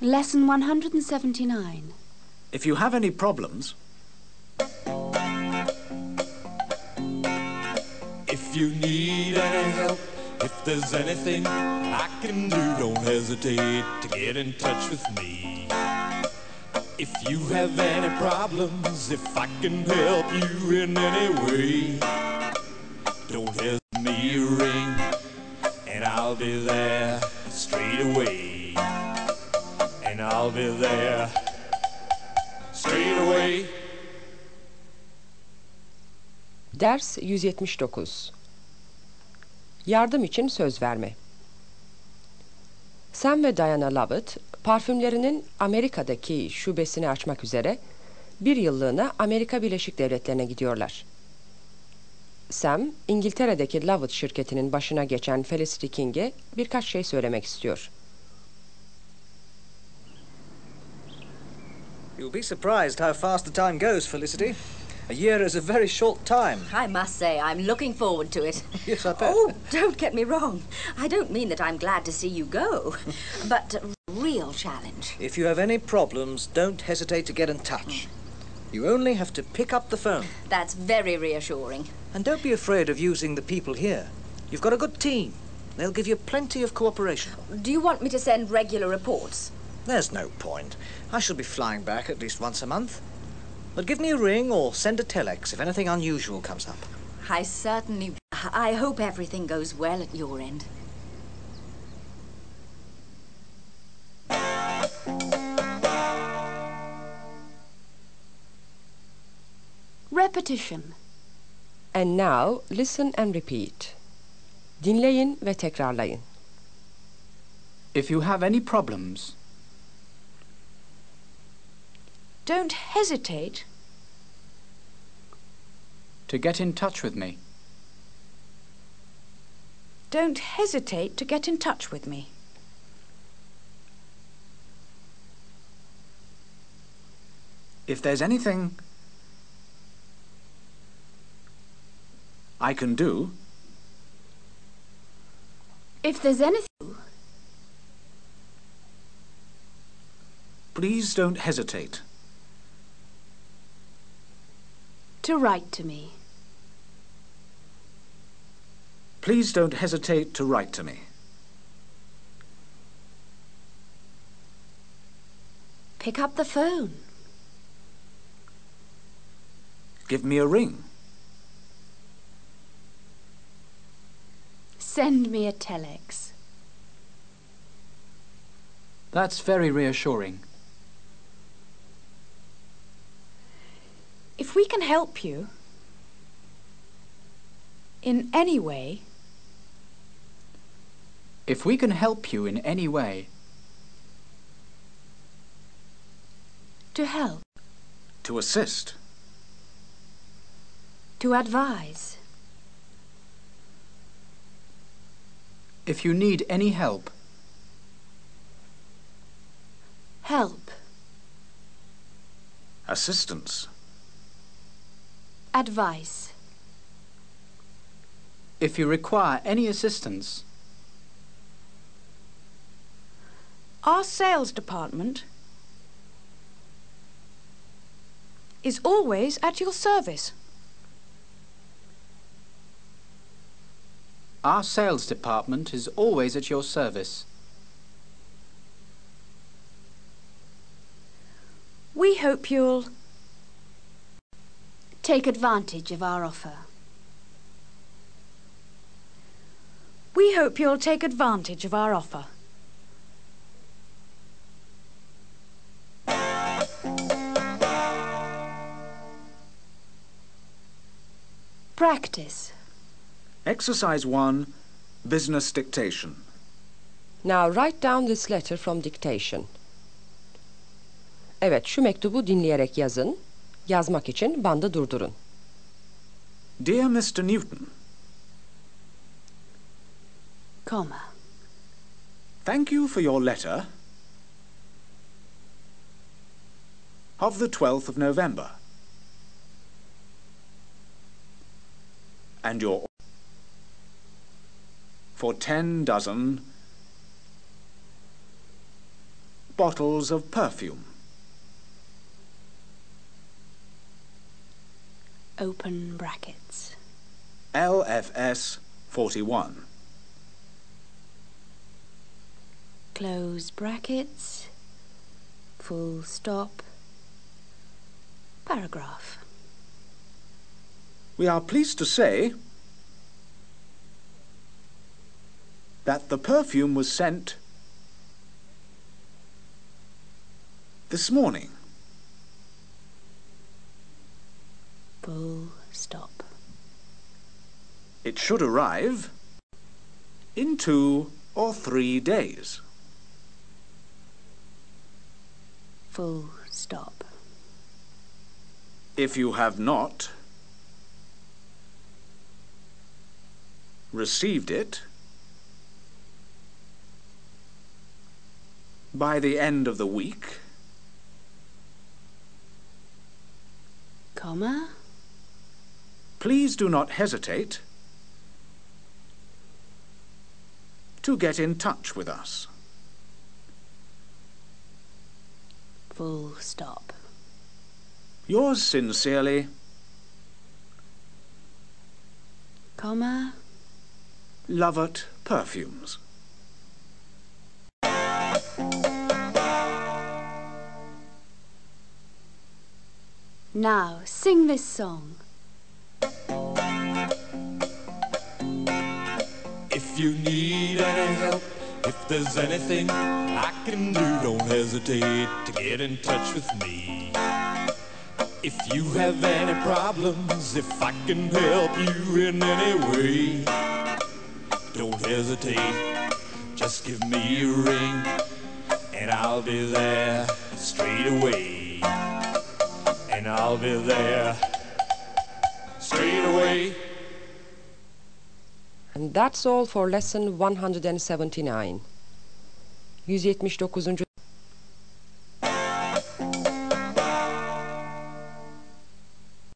Lesson 179. If you have any problems, If you need any help, if there's anything I can do, don't hesitate to get in touch with me. If you have any problems, if I can help you in any way, don't hesitate me a ring, and I'll be there straight away. I'll be there straight away. Ders 179 Yardım için söz verme Sam ve Diana Lovett parfümlerinin Amerika'daki şubesini açmak üzere bir yıllığına Amerika Birleşik Devletleri'ne gidiyorlar. Sam, İngiltere'deki Lovett şirketinin başına geçen Felicity King'e birkaç şey söylemek istiyor. You'll be surprised how fast the time goes, Felicity. A year is a very short time. I must say, I'm looking forward to it. Yes, I bet. Oh, don't get me wrong. I don't mean that I'm glad to see you go, but a real challenge. If you have any problems, don't hesitate to get in touch. Mm. You only have to pick up the phone. That's very reassuring. And don't be afraid of using the people here. You've got a good team. They'll give you plenty of cooperation. Do you want me to send regular reports? There's no point. I shall be flying back at least once a month. But give me a ring or send a telex if anything unusual comes up. I certainly. I hope everything goes well at your end. Repetition. And now listen and repeat. Dinleyin ve tekrarlayın. if you have any problems, Don't hesitate to get in touch with me. Don't hesitate to get in touch with me. If there's anything I can do, If there's anything, please don't hesitate. To write to me. Please don't hesitate to write to me. Pick up the phone. Give me a ring. Send me a telex. That's very reassuring. If we can help you in any way, If we can help you in any way, To help. to assist, To advise. if you need any help, Help. assistance, Advice. if you require any assistance, our sales department is always at your service. our sales department is always at your service. We hope you'll Take advantage of our offer. we hope you'll take advantage of our offer. Practice. Exercise 1, Business Dictation. Now write down this letter from dictation. Evet, şu mektubu dinleyerek yazın. Yazmak için bandı durdurun. Dear Mr. Newton, Comma. thank you for your letter of the 12th of November. And your for ten dozen bottles of perfume. Open brackets. LFS 41. Close brackets. Full stop. Paragraph. We are pleased to say that the perfume was sent this morning. Full stop. It should arrive in two or three days. Full stop. If you have not received it by the end of the week, Comma. Please do not hesitate to get in touch with us. Full stop. Yours sincerely, Comma. Lovett Perfumes. Now, sing this song. If you need any help, if there's anything I can do, don't hesitate to get in touch with me. If you have any problems, if I can help you in any way, don't hesitate, just give me a ring, and I'll be there straight away. And I'll be there And that's all for lesson 179. 179.